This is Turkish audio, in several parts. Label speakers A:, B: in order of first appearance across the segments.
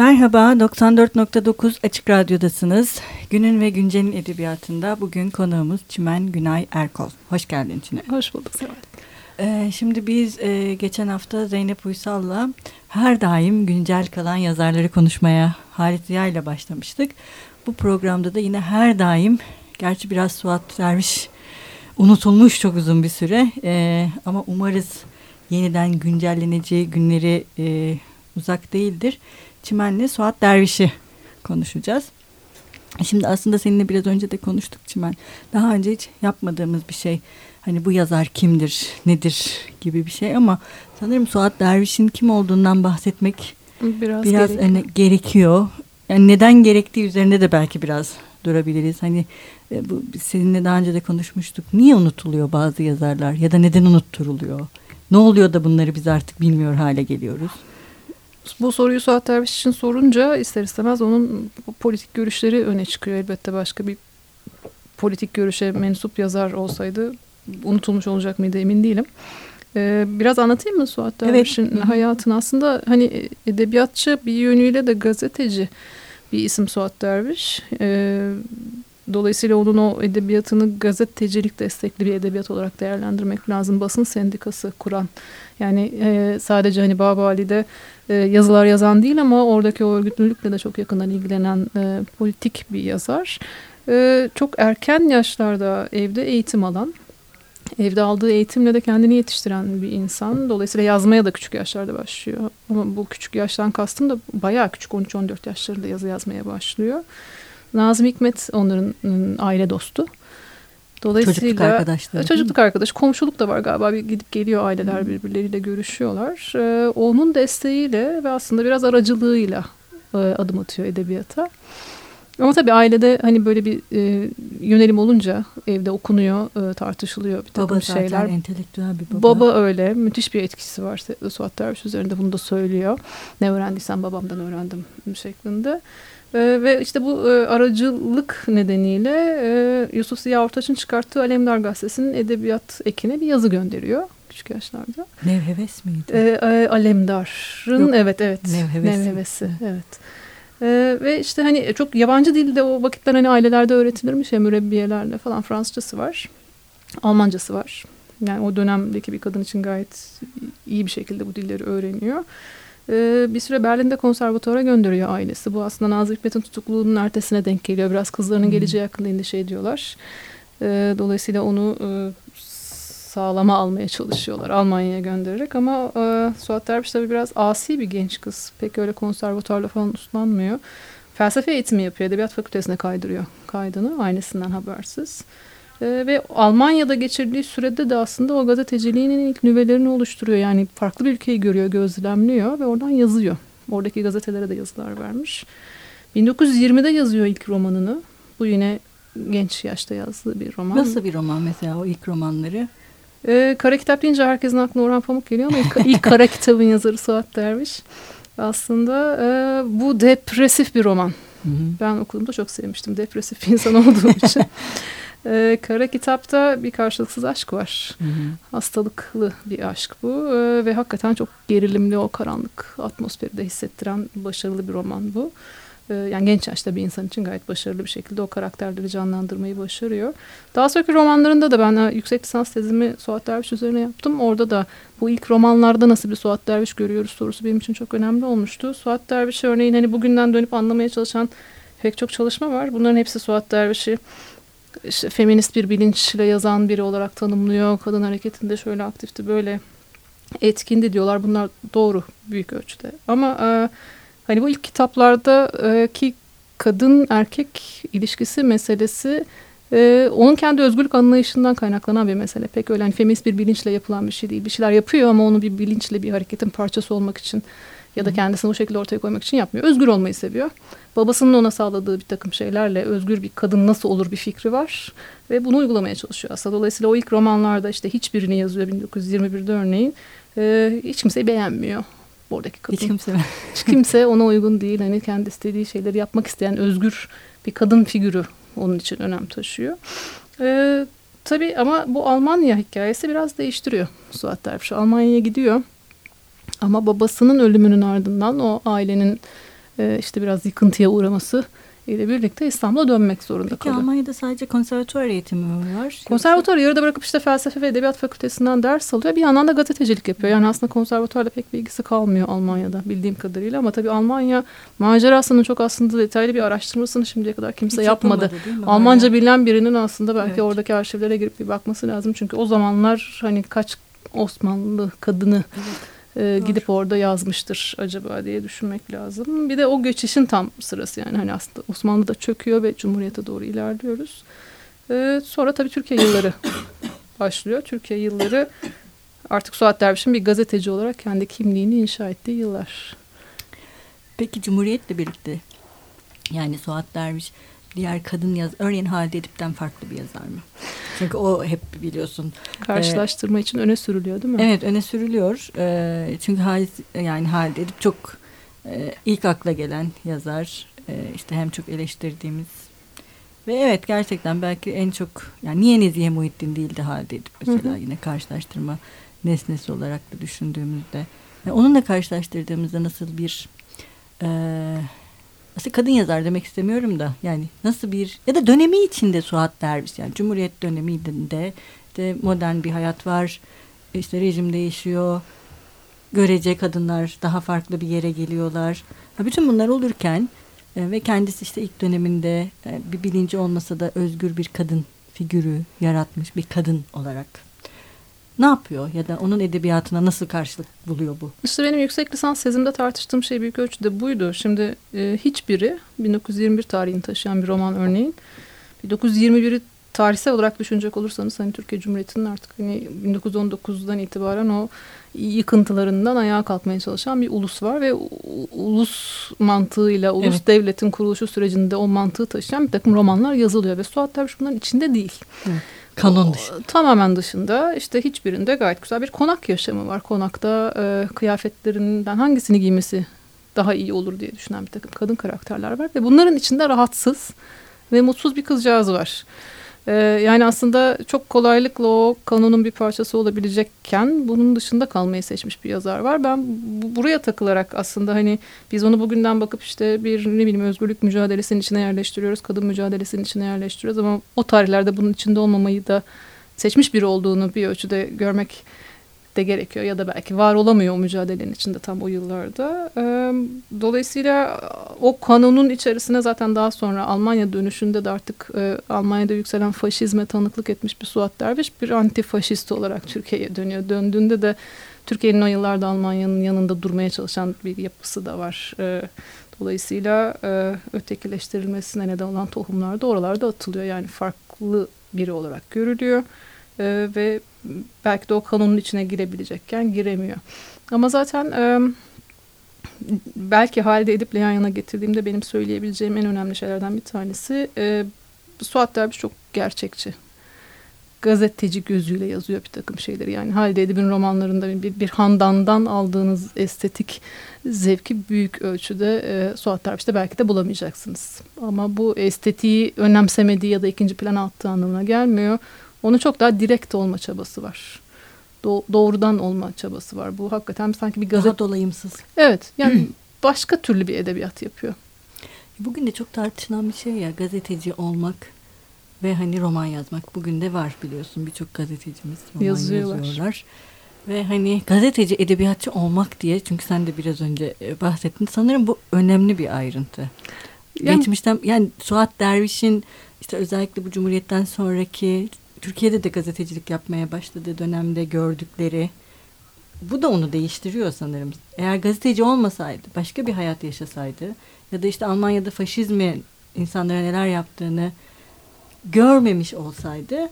A: Merhaba, 94.9 Açık Radyo'dasınız. Günün ve Güncel'in edebiyatında bugün konuğumuz Çimen Günay Erkol. Hoş geldin Çimen.
B: Hoş bulduk Seval.
A: Ee, şimdi biz e, geçen hafta Zeynep Uysal'la her daim güncel kalan yazarları konuşmaya Halit Ziya ile başlamıştık. Bu programda da yine her daim, gerçi biraz Suat Derviş unutulmuş çok uzun bir süre e, ama umarız yeniden güncelleneceği günleri e, uzak değildir. Çimen'le Suat Derviş'i konuşacağız. Şimdi aslında seninle biraz önce de konuştuk Çimen. Daha önce hiç yapmadığımız bir şey. Hani bu yazar kimdir, nedir gibi bir şey ama sanırım Suat Derviş'in kim olduğundan bahsetmek biraz, biraz gerekiyor. Hani gerekiyor. Yani neden gerektiği üzerinde de belki biraz durabiliriz. Hani e, bu seninle daha önce de konuşmuştuk. Niye unutuluyor bazı yazarlar ya da neden unutturuluyor? Ne oluyor da bunları biz artık bilmiyor hale geliyoruz?
B: Bu soruyu Suat Derviş için sorunca ister istemez onun politik görüşleri öne çıkıyor. Elbette başka bir politik görüşe mensup yazar olsaydı unutulmuş olacak mıydı emin değilim. Ee, biraz anlatayım mı Suat Derviş'in evet. hayatını? Aslında hani edebiyatçı bir yönüyle de gazeteci bir isim Suat Derviş. Ee, dolayısıyla onun o edebiyatını gazetecilik destekli bir edebiyat olarak değerlendirmek lazım. Basın sendikası kuran yani e, sadece hani Baba Ali'de e, yazılar yazan değil ama oradaki o örgütlülükle de çok yakından ilgilenen e, politik bir yazar. E, çok erken yaşlarda evde eğitim alan, evde aldığı eğitimle de kendini yetiştiren bir insan. Dolayısıyla yazmaya da küçük yaşlarda başlıyor. Ama bu küçük yaştan kastım da bayağı küçük 13-14 yaşlarında yazı yazmaya başlıyor. Nazım Hikmet onların aile dostu.
A: Dolayısıyla çocukluk arkadaşları.
B: Çocukluk arkadaş, komşuluk da var galiba. Bir gidip geliyor aileler birbirleriyle görüşüyorlar. Ee, onun desteğiyle ve aslında biraz aracılığıyla e, adım atıyor edebiyata. Ama tabii ailede hani böyle bir e, yönelim olunca evde okunuyor, e, tartışılıyor bir takım
A: baba
B: şeyler.
A: Baba zaten entelektüel bir baba.
B: Baba öyle. Müthiş bir etkisi var Suat Derviş üzerinde bunu da söylüyor. Ne öğrendiysen babamdan öğrendim şeklinde. E, ve işte bu e, aracılık nedeniyle e, Yusuf Ziya Ortaç'ın çıkarttığı Alemdar Gazetesi'nin edebiyat ekine bir yazı gönderiyor küçük yaşlarda.
A: Nevheves miydi?
B: E, e, Alemdar'ın Yok, evet evet.
A: Nevhevesi.
B: Nevhevesi evet. Ee, ve işte hani çok yabancı dilde o vakitler hani ailelerde öğretilirmiş ya mürebbiyelerle falan Fransızcası var. Almancası var. Yani o dönemdeki bir kadın için gayet iyi bir şekilde bu dilleri öğreniyor. Ee, bir süre Berlin'de konservatuara gönderiyor ailesi. Bu aslında Nazım Hikmet'in tutukluluğunun ertesine denk geliyor. Biraz kızlarının hmm. geleceği hakkında endişe ediyorlar. Ee, dolayısıyla onu e, sağlama almaya çalışıyorlar Almanya'ya göndererek ama e, Suat Derviş tabii biraz asi bir genç kız. Pek öyle konservatuarla falan uslanmıyor. Felsefe eğitimi yapıyor. Edebiyat fakültesine kaydırıyor kaydını aynısından habersiz. E, ve Almanya'da geçirdiği sürede de aslında o gazeteciliğinin ilk nüvelerini oluşturuyor. Yani farklı bir ülkeyi görüyor, gözlemliyor ve oradan yazıyor. Oradaki gazetelere de yazılar vermiş. 1920'de yazıyor ilk romanını. Bu yine genç yaşta yazdığı bir roman.
A: Nasıl bir roman mesela o ilk romanları?
B: Ee, kara kitap deyince herkesin aklına Orhan Pamuk geliyor ama ilk, ilk kara kitabın yazarı Suat Derviş. Aslında e, bu depresif bir roman. Hı hı. Ben okuduğumda çok sevmiştim. Depresif bir insan olduğum için. Ee, kara kitapta bir karşılıksız aşk var. Hı hı. Hastalıklı bir aşk bu ee, ve hakikaten çok gerilimli o karanlık atmosferi de hissettiren başarılı bir roman bu. Ee, yani genç yaşta bir insan için gayet başarılı bir şekilde o karakterleri canlandırmayı başarıyor. Daha sonraki romanlarında da ben e, yüksek lisans tezimi Suat Derviş üzerine yaptım. Orada da bu ilk romanlarda nasıl bir Suat Derviş görüyoruz sorusu benim için çok önemli olmuştu. Suat Derviş örneğin hani bugünden dönüp anlamaya çalışan pek çok çalışma var. Bunların hepsi Suat Derviş'i işte feminist bir bilinçle yazan biri olarak tanımlıyor. Kadın hareketinde şöyle aktifti böyle etkindi diyorlar. Bunlar doğru büyük ölçüde. Ama e, Hani bu ilk kitaplarda e, kadın erkek ilişkisi meselesi e, onun kendi özgürlük anlayışından kaynaklanan bir mesele. Pek öyle hani feminist bir bilinçle yapılan bir şey değil. Bir şeyler yapıyor ama onu bir bilinçle bir hareketin parçası olmak için ya da kendisini o şekilde ortaya koymak için yapmıyor. Özgür olmayı seviyor. Babasının ona sağladığı bir takım şeylerle özgür bir kadın nasıl olur bir fikri var. Ve bunu uygulamaya çalışıyor aslında. Dolayısıyla o ilk romanlarda işte hiçbirini yazıyor 1921'de örneğin. E, hiç kimseyi beğenmiyor oradaki kadın.
A: Hiç kimse
B: Hiç kimse ona uygun değil. Hani kendi istediği şeyleri yapmak isteyen özgür bir kadın figürü onun için önem taşıyor. Ee, tabii ama bu Almanya hikayesi biraz değiştiriyor Suat Derviş. Almanya'ya gidiyor ama babasının ölümünün ardından o ailenin e, işte biraz yıkıntıya uğraması ile birlikte İstanbul'a dönmek zorunda
A: Peki
B: kalıyor.
A: Almanya'da sadece konservatuvar eğitimi mi var?
B: Konservatuvarı yarıda bırakıp işte felsefe ve edebiyat fakültesinden ders alıyor. Bir yandan da gazetecilik yapıyor. Yani aslında konservatuvarla pek bir ilgisi kalmıyor Almanya'da bildiğim kadarıyla. Ama tabii Almanya macerasının çok aslında detaylı bir araştırmasını şimdiye kadar kimse
A: Hiç
B: yapmadı.
A: yapılmadı,
B: Almanca Hala. bilen birinin aslında belki
A: Evet.
B: oradaki arşivlere girip bir bakması lazım. Çünkü o zamanlar hani kaç Osmanlı kadını e, gidip orada yazmıştır acaba diye düşünmek lazım. Bir de o geçişin tam sırası yani hani aslında Osmanlı da çöküyor ve Cumhuriyet'e doğru ilerliyoruz. E, sonra tabii Türkiye yılları başlıyor. Türkiye yılları artık Suat Derviş'in bir gazeteci olarak kendi kimliğini inşa ettiği yıllar.
A: Peki Cumhuriyet'le birlikte yani Suat Derviş diğer kadın yaz örneğin Halide Edip'ten farklı bir yazar mı? Çünkü o hep biliyorsun
B: karşılaştırma e, için öne sürülüyor değil mi?
A: Evet öne sürülüyor. E, çünkü Halide, yani Halide Edip çok e, ilk akla gelen yazar. E, işte hem çok eleştirdiğimiz ve evet gerçekten belki en çok yani niye Nezihe Muhittin değildi Halide Edip mesela hı hı. yine karşılaştırma nesnesi olarak da düşündüğümüzde. Yani onunla karşılaştırdığımızda nasıl bir e, aslında kadın yazar demek istemiyorum da yani nasıl bir ya da dönemi içinde Suat Derviş yani Cumhuriyet döneminde işte modern bir hayat var. İşte rejim değişiyor. Görece kadınlar daha farklı bir yere geliyorlar. Ha, bütün bunlar olurken e, ve kendisi işte ilk döneminde e, bir bilinci olmasa da özgür bir kadın figürü yaratmış bir kadın olarak ne yapıyor ya da onun edebiyatına nasıl karşılık buluyor bu?
B: İşte benim yüksek lisans tezimde tartıştığım şey büyük ölçüde buydu. Şimdi e, hiçbiri 1921 tarihini taşıyan bir roman örneğin 1921'i tarihsel olarak düşünecek olursanız hani Türkiye Cumhuriyeti'nin artık hani 1919'dan itibaren o yıkıntılarından ayağa kalkmaya çalışan bir ulus var ve ulus mantığıyla ulus evet. devletin kuruluşu sürecinde o mantığı taşıyan bir takım romanlar yazılıyor ve Suat Derviş bunların içinde değil.
A: Evet. Kanon dışı. O,
B: tamamen dışında işte hiçbirinde gayet güzel bir konak yaşamı var. Konakta e, kıyafetlerinden hangisini giymesi daha iyi olur diye düşünen bir takım kadın karakterler var. Ve bunların içinde rahatsız ve mutsuz bir kızcağız var. Ee, yani aslında çok kolaylıkla o kanonun bir parçası olabilecekken bunun dışında kalmayı seçmiş bir yazar var. Ben bu, buraya takılarak aslında hani biz onu bugünden bakıp işte bir ne bileyim özgürlük mücadelesinin içine yerleştiriyoruz, kadın mücadelesinin içine yerleştiriyoruz ama o tarihlerde bunun içinde olmamayı da seçmiş biri olduğunu bir ölçüde görmek de gerekiyor ya da belki var olamıyor o mücadelenin içinde tam o yıllarda. Dolayısıyla o kanonun içerisine zaten daha sonra Almanya dönüşünde de artık Almanya'da yükselen faşizme tanıklık etmiş bir Suat Derviş bir antifaşist olarak Türkiye'ye dönüyor. Döndüğünde de Türkiye'nin o yıllarda Almanya'nın yanında durmaya çalışan bir yapısı da var. Dolayısıyla ötekileştirilmesine neden olan tohumlar da oralarda atılıyor. Yani farklı biri olarak görülüyor e, ve belki de o kanunun içine girebilecekken giremiyor. Ama zaten e, belki halde edip yan yana getirdiğimde benim söyleyebileceğim en önemli şeylerden bir tanesi e, Suat Derviş çok gerçekçi. Gazeteci gözüyle yazıyor bir takım şeyleri. Yani Halide Edip'in romanlarında bir, bir handandan aldığınız estetik zevki büyük ölçüde e, Suat Derviş'te belki de bulamayacaksınız. Ama bu estetiği önemsemediği ya da ikinci plana attığı anlamına gelmiyor. Onun çok daha direkt olma çabası var. Do doğrudan olma çabası var. Bu hakikaten sanki bir gazete...
A: Daha dolayımsız.
B: Evet. Yani başka türlü bir edebiyat yapıyor.
A: Bugün de çok tartışılan bir şey ya gazeteci olmak ve hani roman yazmak. Bugün de var biliyorsun birçok gazetecimiz roman Yazıyorlar. yazıyorlar. Ve hani gazeteci edebiyatçı olmak diye çünkü sen de biraz önce e, bahsettin. Sanırım bu önemli bir ayrıntı. Yani, Geçmişten yani Suat Derviş'in işte özellikle bu Cumhuriyet'ten sonraki Türkiye'de de gazetecilik yapmaya başladığı dönemde gördükleri bu da onu değiştiriyor sanırım. Eğer gazeteci olmasaydı, başka bir hayat yaşasaydı ya da işte Almanya'da faşizmi insanlara neler yaptığını görmemiş olsaydı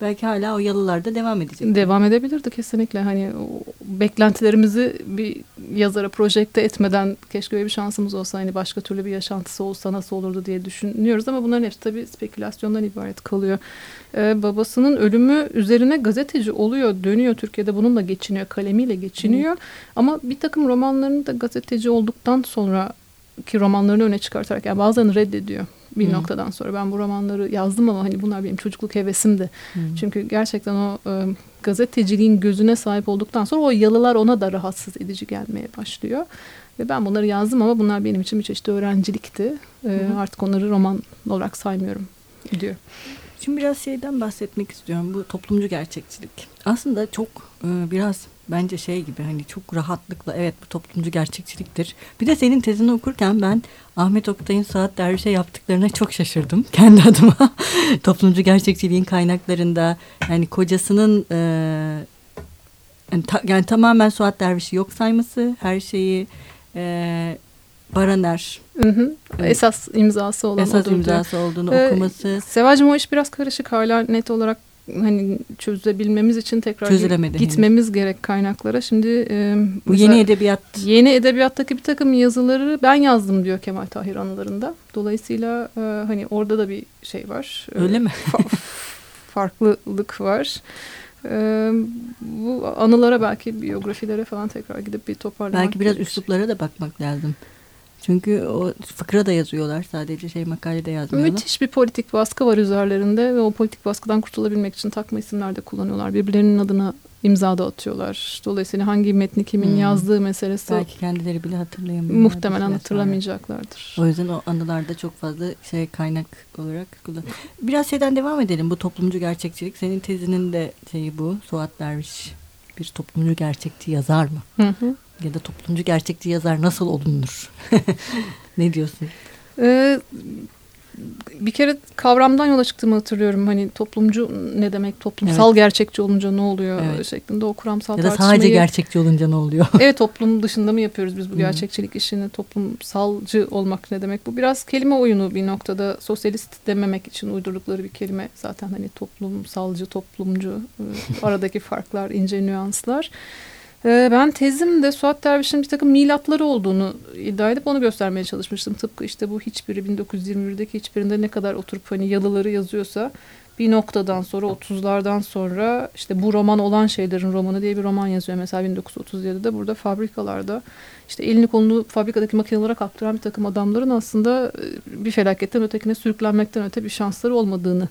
A: belki hala o yalılarda devam edecek.
B: Devam edebilirdi kesinlikle. Hani beklentilerimizi bir yazara projekte etmeden keşke öyle bir şansımız olsa hani başka türlü bir yaşantısı olsa nasıl olurdu diye düşünüyoruz ama bunların hepsi tabii spekülasyondan ibaret kalıyor. Ee, babasının ölümü üzerine gazeteci oluyor, dönüyor Türkiye'de bununla geçiniyor, kalemiyle geçiniyor. Hı. Ama bir takım romanlarını da gazeteci olduktan sonra ki romanlarını öne çıkartarak yani bazılarını reddediyor bir hmm. noktadan sonra. Ben bu romanları yazdım ama hani bunlar benim çocukluk hevesimdi. Hmm. Çünkü gerçekten o e, gazeteciliğin gözüne sahip olduktan sonra o yalılar ona da rahatsız edici gelmeye başlıyor. Ve ben bunları yazdım ama bunlar benim için bir çeşit öğrencilikti. E, artık onları roman olarak saymıyorum diyor.
A: Şimdi biraz şeyden bahsetmek istiyorum. Bu toplumcu gerçekçilik. Aslında çok e, biraz bence şey gibi hani çok rahatlıkla evet bu toplumcu gerçekçiliktir. Bir de senin tezini okurken ben Ahmet Oktay'ın Saat Derviş'e yaptıklarına çok şaşırdım kendi adıma. toplumcu gerçekçiliğin kaynaklarında yani kocasının e, yani, ta, yani tamamen Suat Derviş'i yok sayması her şeyi e, Baraner
B: Hı hı. Esas imzası olan
A: esas imzası diyor. olduğunu ee, okuması.
B: Sevacım o iş biraz karışık hala net olarak hani çözebilmemiz için tekrar
A: Çözülemedi
B: gitmemiz henüz. gerek kaynaklara. Şimdi
A: e, bu yeni edebiyat
B: yeni edebiyattaki bir takım yazıları ben yazdım diyor Kemal Tahir anılarında. Dolayısıyla e, hani orada da bir şey var.
A: Öyle mi?
B: farklılık var. Ee, bu anılara belki biyografilere falan tekrar gidip bir toparlamak
A: Belki biraz üsluplara da bakmak lazım. Çünkü o fıkra da yazıyorlar. Sadece şey makalede yazmıyorlar.
B: Müthiş bir politik baskı var üzerlerinde ve o politik baskıdan kurtulabilmek için takma isimler de kullanıyorlar. Birbirlerinin adına imza da atıyorlar. Dolayısıyla hangi metni kimin hmm. yazdığı meselesi
A: belki kendileri bile hatırlayamıyorlar.
B: Muhtemelen hatırlamayacaklardır.
A: O yüzden o anılarda çok fazla şey kaynak olarak kullan. Biraz şeyden devam edelim. Bu toplumcu gerçekçilik senin tezinin de şeyi bu. Suat Derviş bir toplumcu gerçekçi yazar mı? Hı hı ya da toplumcu gerçekçi yazar nasıl olunur? ne diyorsun?
B: Ee, bir kere kavramdan yola çıktığımı hatırlıyorum. Hani toplumcu ne demek, toplumsal evet. gerçekçi olunca ne oluyor evet. şeklinde o kuramsal
A: ya da sadece gerçekçi olunca ne oluyor?
B: evet toplum dışında mı yapıyoruz biz bu gerçekçilik işini? Toplumsalcı olmak ne demek? Bu biraz kelime oyunu bir noktada sosyalist dememek için uydurdukları bir kelime. Zaten hani toplumsalcı, toplumcu e, aradaki farklar, ince nüanslar. Ee, ben tezimde Suat Derviş'in bir takım milatları olduğunu iddia edip onu göstermeye çalışmıştım. Tıpkı işte bu hiçbiri 1921'deki hiçbirinde ne kadar oturup hani yalıları yazıyorsa bir noktadan sonra 30'lardan sonra işte bu roman olan şeylerin romanı diye bir roman yazıyor. Mesela 1937'de burada fabrikalarda işte elini kolunu fabrikadaki makinelere kaptıran bir takım adamların aslında e, bir felaketten ötekine sürüklenmekten öte bir şansları olmadığını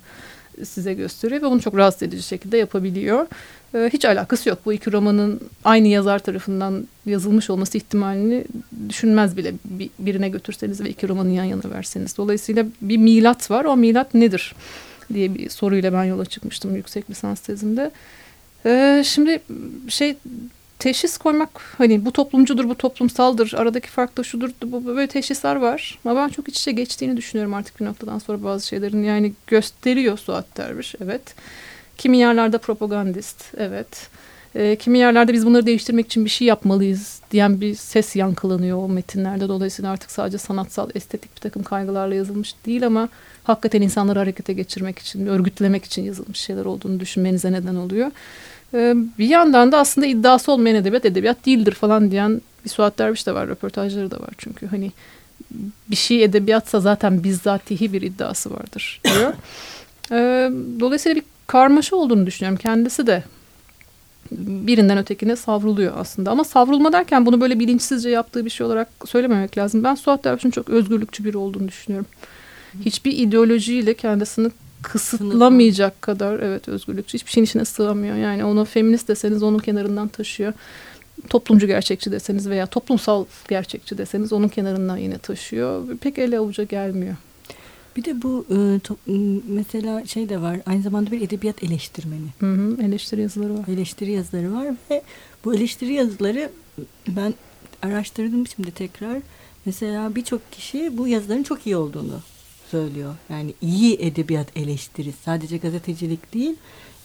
B: size gösteriyor ve bunu çok rahatsız edici şekilde yapabiliyor. Ee, hiç alakası yok. Bu iki romanın aynı yazar tarafından yazılmış olması ihtimalini düşünmez bile birine götürseniz ve iki romanı yan yana verseniz. Dolayısıyla bir milat var. O milat nedir? diye bir soruyla ben yola çıkmıştım yüksek lisans tezimde. Ee, şimdi şey teşhis koymak hani bu toplumcudur bu toplumsaldır aradaki fark da şudur bu böyle teşhisler var. Ama ben çok iç içe geçtiğini düşünüyorum artık bir noktadan sonra bazı şeylerin. Yani gösteriyor Suat Derviş evet. Kimi yerlerde propagandist evet. E, kimi yerlerde biz bunları değiştirmek için bir şey yapmalıyız diyen bir ses yankılanıyor o metinlerde. Dolayısıyla artık sadece sanatsal estetik bir takım kaygılarla yazılmış değil ama hakikaten insanları harekete geçirmek için örgütlemek için yazılmış şeyler olduğunu düşünmenize neden oluyor. Ee, bir yandan da aslında iddiası olmayan edebiyat edebiyat değildir falan diyen bir Suat Derviş de var. Röportajları da var çünkü. Hani bir şey edebiyatsa zaten bizzatihi bir iddiası vardır diyor. Ee, dolayısıyla bir karmaşa olduğunu düşünüyorum. Kendisi de birinden ötekine savruluyor aslında. Ama savrulma derken bunu böyle bilinçsizce yaptığı bir şey olarak söylememek lazım. Ben Suat Derviş'in çok özgürlükçü biri olduğunu düşünüyorum. Hiçbir ideolojiyle kendisini kısıtlamayacak kadar evet özgürlükçü hiçbir şeyin içine sığamıyor. Yani onu feminist deseniz onun kenarından taşıyor. Toplumcu gerçekçi deseniz veya toplumsal gerçekçi deseniz onun kenarından yine taşıyor. Pek ele avuca gelmiyor.
A: Bir de bu e, to, mesela şey de var. Aynı zamanda bir edebiyat eleştirmeni.
B: Hı hı, eleştiri yazıları var.
A: Eleştiri yazıları var ve bu eleştiri yazıları ben araştırdım şimdi tekrar. Mesela birçok kişi bu yazıların çok iyi olduğunu söylüyor. Yani iyi edebiyat eleştirisi sadece gazetecilik değil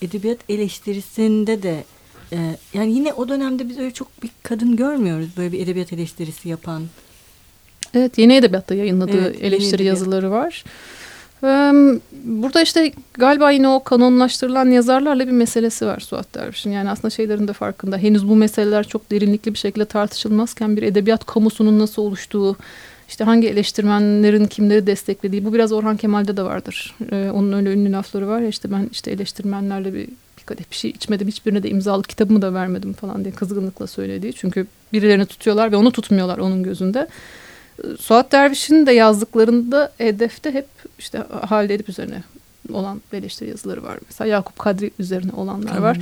A: edebiyat eleştirisinde de e, yani yine o dönemde biz öyle çok bir kadın görmüyoruz böyle bir edebiyat eleştirisi yapan.
B: Evet yeni edebiyatta yayınladığı evet, eleştiri edebiyat. yazıları var. Burada işte galiba yine o kanonlaştırılan yazarlarla bir meselesi var Suat Derviş'in. Yani aslında şeylerin de farkında. Henüz bu meseleler çok derinlikli bir şekilde tartışılmazken bir edebiyat kamusunun nasıl oluştuğu, işte hangi eleştirmenlerin kimleri desteklediği bu biraz Orhan Kemal'de de vardır. Ee, onun öyle ünlü lafları var ya işte ben işte eleştirmenlerle bir, bir kadeh bir şey içmedim hiçbirine de imzalı kitabımı da vermedim falan diye kızgınlıkla söylediği. Çünkü birilerini tutuyorlar ve onu tutmuyorlar onun gözünde. Ee, Suat Derviş'in de yazdıklarında hedefte hep işte Halide Edip üzerine olan eleştiri yazıları var. Mesela Yakup Kadri üzerine olanlar var.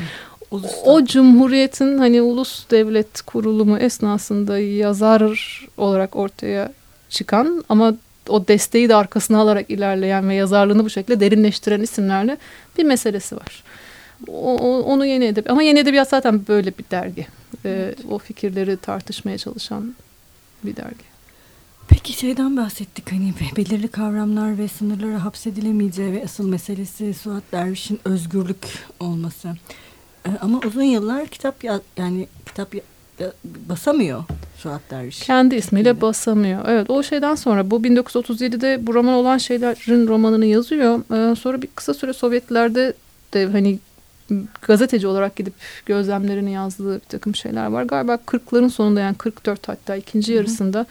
B: Uluslar. O cumhuriyetin hani ulus devlet kurulumu esnasında yazar olarak ortaya çıkan ama o desteği de arkasına alarak ilerleyen ve yazarlığını bu şekilde derinleştiren isimlerle bir meselesi var. O, onu yeni edebiyat ama yeni edebiyat zaten böyle bir dergi. Ee, o fikirleri tartışmaya çalışan bir dergi.
A: Peki şeyden bahsettik hani belirli kavramlar ve sınırlara hapsedilemeyeceği ve asıl meselesi Suat Derviş'in özgürlük olması. Ee, ama uzun yıllar kitap ya, yani kitap ya, basamıyor Suat Derviş.
B: Kendi ismiyle basamıyor. Evet o şeyden sonra bu 1937'de bu roman olan şeylerin romanını yazıyor. Ee, sonra bir kısa süre Sovyetlerde de hani gazeteci olarak gidip gözlemlerini yazdığı bir takım şeyler var. Galiba 40'ların sonunda yani 44 hatta ikinci yarısında Hı.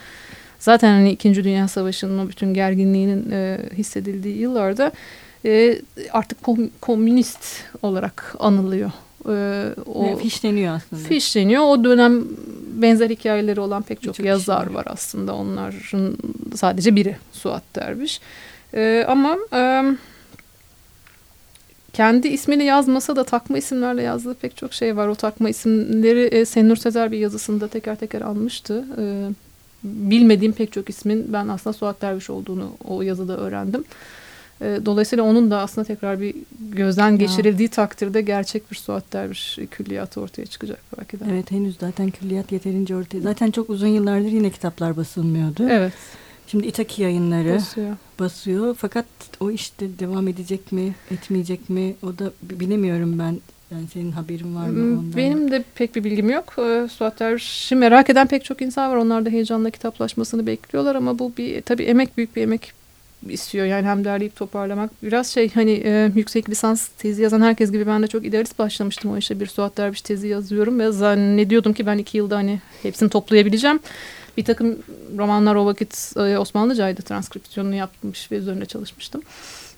B: zaten hani 2. Dünya Savaşı'nın o bütün gerginliğinin e, hissedildiği yıllarda e, artık kom komünist olarak anılıyor.
A: E, o evet, fişleniyor aslında.
B: Fişleniyor. O dönem benzer hikayeleri olan pek çok, çok yazar var aslında. Onların sadece biri Suat Derviş. E, ama e, kendi ismini yazmasa da takma isimlerle yazdığı pek çok şey var. O takma isimleri e, Senur Sezer bir yazısında teker teker almıştı. E, bilmediğim pek çok ismin ben aslında Suat Derviş olduğunu o yazıda öğrendim. E, dolayısıyla onun da aslında tekrar bir gözden geçirildiği ya. takdirde gerçek bir Suat Derviş külliyatı ortaya çıkacak belki de.
A: Evet henüz zaten külliyat yeterince ortaya. Zaten çok uzun yıllardır yine kitaplar basılmıyordu.
B: Evet.
A: Şimdi İtaki yayınları basıyor. basıyor. Fakat o işte devam edecek mi, etmeyecek mi? O da bilemiyorum ben. Yani senin haberin var mı hmm,
B: ondan? Benim de pek bir bilgim yok. Ee, Suat Derviş'i merak eden pek çok insan var. Onlar da heyecanla kitaplaşmasını bekliyorlar ama bu bir tabii emek büyük bir emek istiyor. Yani hem derleyip toparlamak. Biraz şey hani e, yüksek lisans tezi yazan herkes gibi ben de çok idealist başlamıştım o işe. Bir Suat Derviş tezi yazıyorum ve zannediyordum ki ben iki yılda hani hepsini toplayabileceğim. Bir takım romanlar o vakit e, Osmanlıcaydı transkripsiyonunu yapmış ve üzerine çalışmıştım.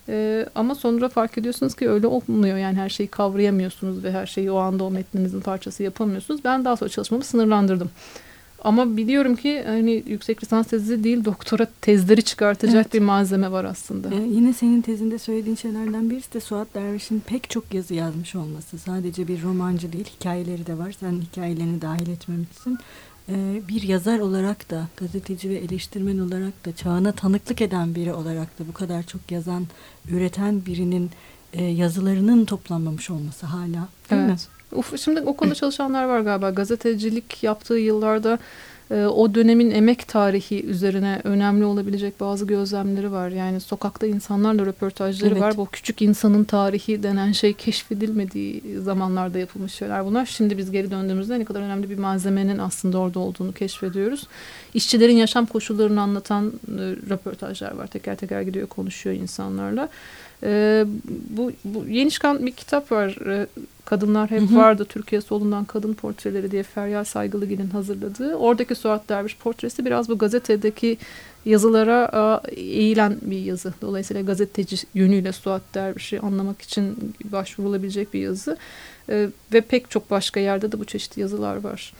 B: E, ama sonra fark ediyorsunuz ki öyle olmuyor. Yani her şeyi kavrayamıyorsunuz ve her şeyi o anda o metninizin parçası yapamıyorsunuz. Ben daha sonra çalışmamı sınırlandırdım. Ama biliyorum ki hani yüksek lisans tezi değil doktora tezleri çıkartacak evet. bir malzeme var aslında.
A: Ee, yine senin tezinde söylediğin şeylerden birisi de Suat Derviş'in pek çok yazı yazmış olması. Sadece bir romancı değil hikayeleri de var. Sen hikayelerini dahil etmemişsin. Ee, bir yazar olarak da gazeteci ve eleştirmen olarak da çağına tanıklık eden biri olarak da bu kadar çok yazan, üreten birinin e, yazılarının toplanmamış olması hala değil evet. mi?
B: Uf, şimdi o konuda çalışanlar var galiba. Gazetecilik yaptığı yıllarda e, o dönemin emek tarihi üzerine önemli olabilecek bazı gözlemleri var. Yani sokakta insanlarla röportajları evet. var. Bu küçük insanın tarihi denen şey keşfedilmediği zamanlarda yapılmış şeyler bunlar. Şimdi biz geri döndüğümüzde ne kadar önemli bir malzemenin aslında orada olduğunu keşfediyoruz. İşçilerin yaşam koşullarını anlatan e, röportajlar var. Teker teker gidiyor konuşuyor insanlarla. E, bu, bu yeni çıkan bir kitap var. E, Kadınlar Hep hı hı. Vardı Türkiye Solundan Kadın Portreleri diye Feryal Saygılıgil'in hazırladığı. Oradaki Suat Derviş portresi biraz bu gazetedeki yazılara e, eğilen bir yazı. Dolayısıyla gazeteci yönüyle Suat Derviş'i anlamak için başvurulabilecek bir yazı. E, ve pek çok başka yerde de bu çeşitli yazılar var.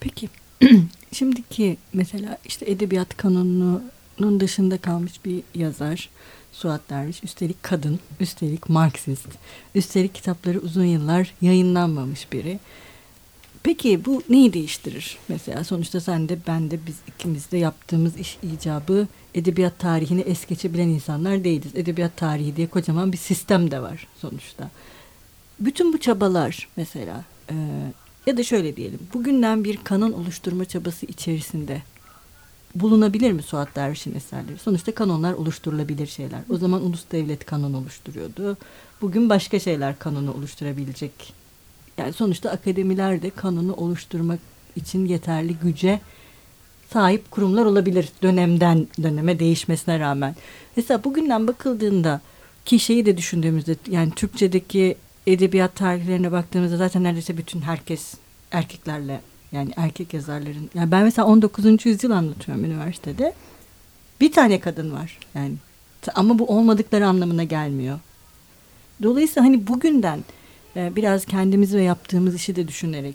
A: Peki şimdiki mesela işte edebiyat kanununun dışında kalmış bir yazar Suat Derviş. Üstelik kadın, üstelik Marksist. Üstelik kitapları uzun yıllar yayınlanmamış biri. Peki bu neyi değiştirir? Mesela sonuçta sen de ben de biz ikimiz de yaptığımız iş icabı edebiyat tarihini es geçebilen insanlar değiliz. Edebiyat tarihi diye kocaman bir sistem de var sonuçta. Bütün bu çabalar mesela e, ya da şöyle diyelim bugünden bir kanın oluşturma çabası içerisinde bulunabilir mi Suat Derviş'in eserleri? Sonuçta kanonlar oluşturulabilir şeyler. O zaman ulus devlet kanon oluşturuyordu. Bugün başka şeyler kanonu oluşturabilecek. Yani sonuçta akademiler de kanonu oluşturmak için yeterli güce sahip kurumlar olabilir dönemden döneme değişmesine rağmen. Mesela bugünden bakıldığında ki şeyi de düşündüğümüzde yani Türkçedeki edebiyat tarihlerine baktığımızda zaten neredeyse bütün herkes erkeklerle yani erkek yazarların. Yani ben mesela 19. yüzyıl anlatıyorum üniversitede. Bir tane kadın var yani. Ama bu olmadıkları anlamına gelmiyor. Dolayısıyla hani bugünden e, biraz kendimiz ve yaptığımız işi de düşünerek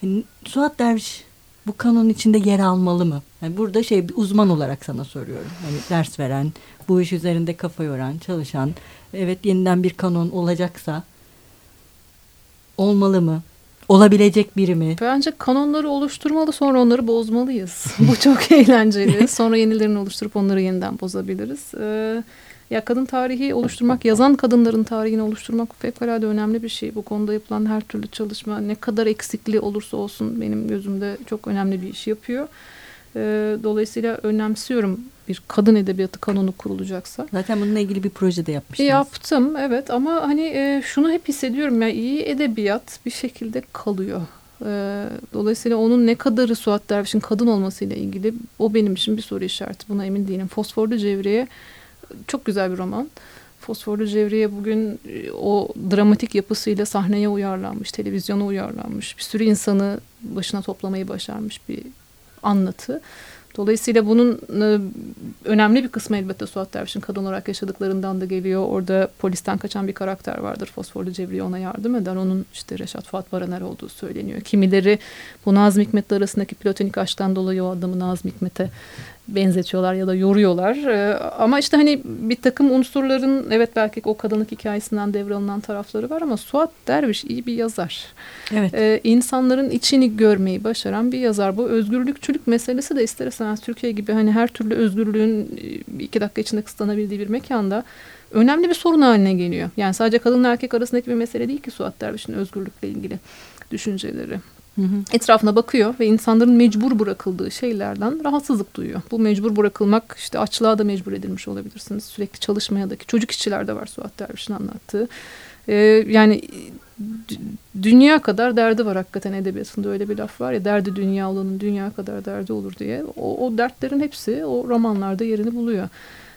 A: hani Suat Derviş bu kanonun içinde yer almalı mı? Yani burada şey bir uzman olarak sana soruyorum. Hani ders veren, bu iş üzerinde kafa yoran, çalışan. Evet yeniden bir kanon olacaksa olmalı mı? Olabilecek biri mi?
B: Bence kanonları oluşturmalı sonra onları bozmalıyız. Bu çok eğlenceli. Sonra yenilerini oluşturup onları yeniden bozabiliriz. Ee, ya kadın tarihi oluşturmak, yazan kadınların tarihini oluşturmak fevkalade önemli bir şey. Bu konuda yapılan her türlü çalışma ne kadar eksikliği olursa olsun benim gözümde çok önemli bir iş yapıyor. Ee, dolayısıyla önemsiyorum bir kadın edebiyatı kanonu kurulacaksa.
A: Zaten bununla ilgili bir proje de yapmıştınız.
B: Yaptım evet ama hani e, şunu hep hissediyorum ya iyi edebiyat bir şekilde kalıyor. E, dolayısıyla onun ne kadarı Suat Derviş'in kadın olmasıyla ilgili o benim için bir soru işareti. Buna emin değilim. Fosforlu Cevriye çok güzel bir roman. Fosforlu Cevriye bugün e, o dramatik yapısıyla sahneye uyarlanmış, televizyona uyarlanmış. Bir sürü insanı başına toplamayı başarmış bir anlatı. Dolayısıyla bunun e, önemli bir kısmı elbette Suat Derviş'in kadın olarak yaşadıklarından da geliyor. Orada polisten kaçan bir karakter vardır. Fosforlu Cevriye ona yardım eder. Onun işte Reşat Fuat Baraner olduğu söyleniyor. Kimileri bu Nazım Hikmet'le arasındaki platonik aşktan dolayı o adamı Nazım Hikmet'e benzetiyorlar ya da yoruyorlar. Ee, ama işte hani bir takım unsurların evet belki o kadınlık hikayesinden devralınan tarafları var ama Suat Derviş iyi bir yazar.
A: Evet.
B: Ee, insanların içini görmeyi başaran bir yazar. Bu özgürlükçülük meselesi de ister istemez Türkiye gibi hani her türlü özgürlüğün e, iki dakika içinde kısıtlanabildiği bir mekanda önemli bir sorun haline geliyor. Yani sadece kadın erkek arasındaki bir mesele değil ki Suat Derviş'in özgürlükle ilgili düşünceleri. Hı hı. Etrafına bakıyor ve insanların mecbur bırakıldığı şeylerden rahatsızlık duyuyor. Bu mecbur bırakılmak işte açlığa da mecbur edilmiş olabilirsiniz. Sürekli çalışmaya da çocuk işçiler de var Suat Derviş'in anlattığı. Ee, yani dünya kadar derdi var hakikaten edebiyatında öyle bir laf var ya derdi dünya olanın dünya kadar derdi olur diye. O, o dertlerin hepsi o romanlarda yerini buluyor.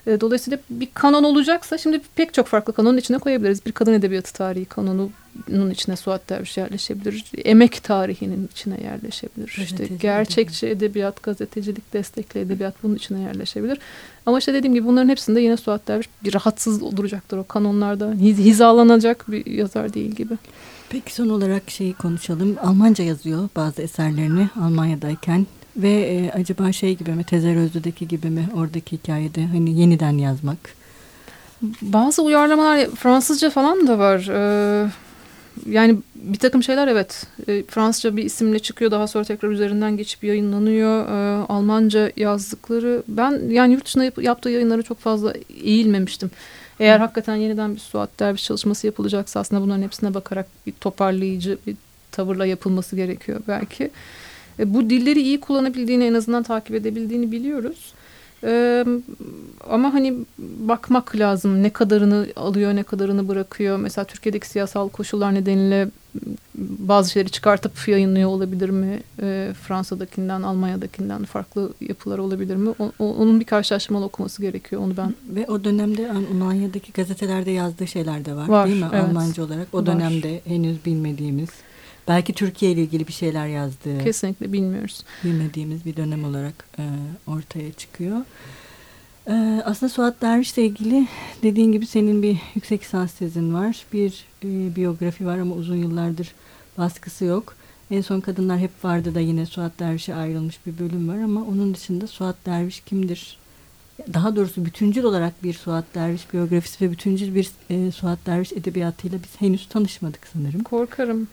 B: E, dolayısıyla bir kanon olacaksa şimdi pek çok farklı kanonun içine koyabiliriz. Bir kadın edebiyatı tarihi kanonunun içine Suat Derviş yerleşebilir. Emek tarihinin içine yerleşebilir. İşte gerçekçi edebiyat, gazetecilik, destekli edebiyat bunun içine yerleşebilir. Ama işte dediğim gibi bunların hepsinde yine Suat Derviş bir rahatsız duracaktır o kanonlarda. Hizalanacak bir yazar değil gibi.
A: Peki son olarak şeyi konuşalım. Almanca yazıyor bazı eserlerini Almanya'dayken. Ve e, acaba şey gibi mi Tezer Özlü'deki gibi mi oradaki hikayede hani yeniden yazmak?
B: Bazı uyarlamalar Fransızca falan da var. Ee, yani bir takım şeyler evet e, Fransızca bir isimle çıkıyor daha sonra tekrar üzerinden geçip yayınlanıyor. Ee, Almanca yazdıkları ben yani yurt dışında yap, yaptığı yayınlara çok fazla eğilmemiştim. Eğer hakikaten yeniden bir Suat Derviş çalışması yapılacaksa aslında bunların hepsine bakarak bir toparlayıcı bir tavırla yapılması gerekiyor belki. E, bu dilleri iyi kullanabildiğini en azından takip edebildiğini biliyoruz. Ee, ama hani bakmak lazım ne kadarını alıyor ne kadarını bırakıyor. Mesela Türkiye'deki siyasal koşullar nedeniyle bazı şeyleri çıkartıp yayınlıyor olabilir mi? Ee, Fransa'dakinden, Almanya'dakinden farklı yapılar olabilir mi? O, o, onun bir karşılaştırmalı okuması gerekiyor. Onu ben
A: ve o dönemde Almanya'daki gazetelerde yazdığı şeyler de var,
B: var
A: değil mi?
B: Evet.
A: Almanca olarak o dönemde var. henüz bilmediğimiz. Belki Türkiye ile ilgili bir şeyler yazdığı.
B: Kesinlikle bilmiyoruz.
A: Bilmediğimiz bir dönem olarak e, ortaya çıkıyor. E, aslında Suat Derviş ile ilgili dediğin gibi senin bir yüksek lisans tezin var. Bir e, biyografi var ama uzun yıllardır baskısı yok. En son Kadınlar Hep Vardı da yine Suat Derviş'e ayrılmış bir bölüm var ama onun dışında Suat Derviş kimdir? Daha doğrusu bütüncül olarak bir Suat Derviş biyografisi ve bütüncül bir e, Suat Derviş edebiyatıyla biz henüz tanışmadık sanırım.
B: Korkarım.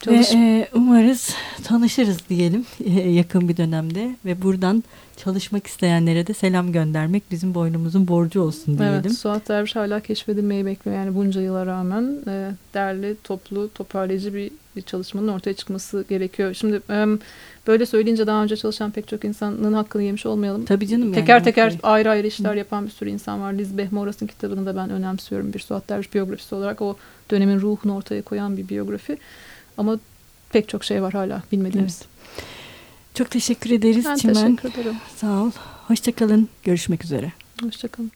A: Çalış ve e, umarız tanışırız diyelim e, yakın bir dönemde ve buradan çalışmak isteyenlere de selam göndermek bizim boynumuzun borcu olsun diyelim.
B: Evet, Suat Derviş hala keşfedilmeyi bekliyor. Yani bunca yıla rağmen e, değerli, toplu, toparlayıcı bir, bir çalışmanın ortaya çıkması gerekiyor. Şimdi e, böyle söyleyince daha önce çalışan pek çok insanın hakkını yemiş olmayalım.
A: Tabii canım.
B: Teker yani, teker okay. ayrı ayrı işler yapan bir sürü insan var. Liz Behmoras'ın kitabını da ben önemsiyorum bir Suat Derviş biyografisi olarak. O dönemin ruhunu ortaya koyan bir biyografi. Ama pek çok şey var hala bilmediğimiz. Evet.
A: Çok teşekkür ederiz
B: ben
A: Çimen.
B: teşekkür ederim.
A: Sağ ol. Hoşçakalın. Görüşmek üzere.
B: Hoşçakalın.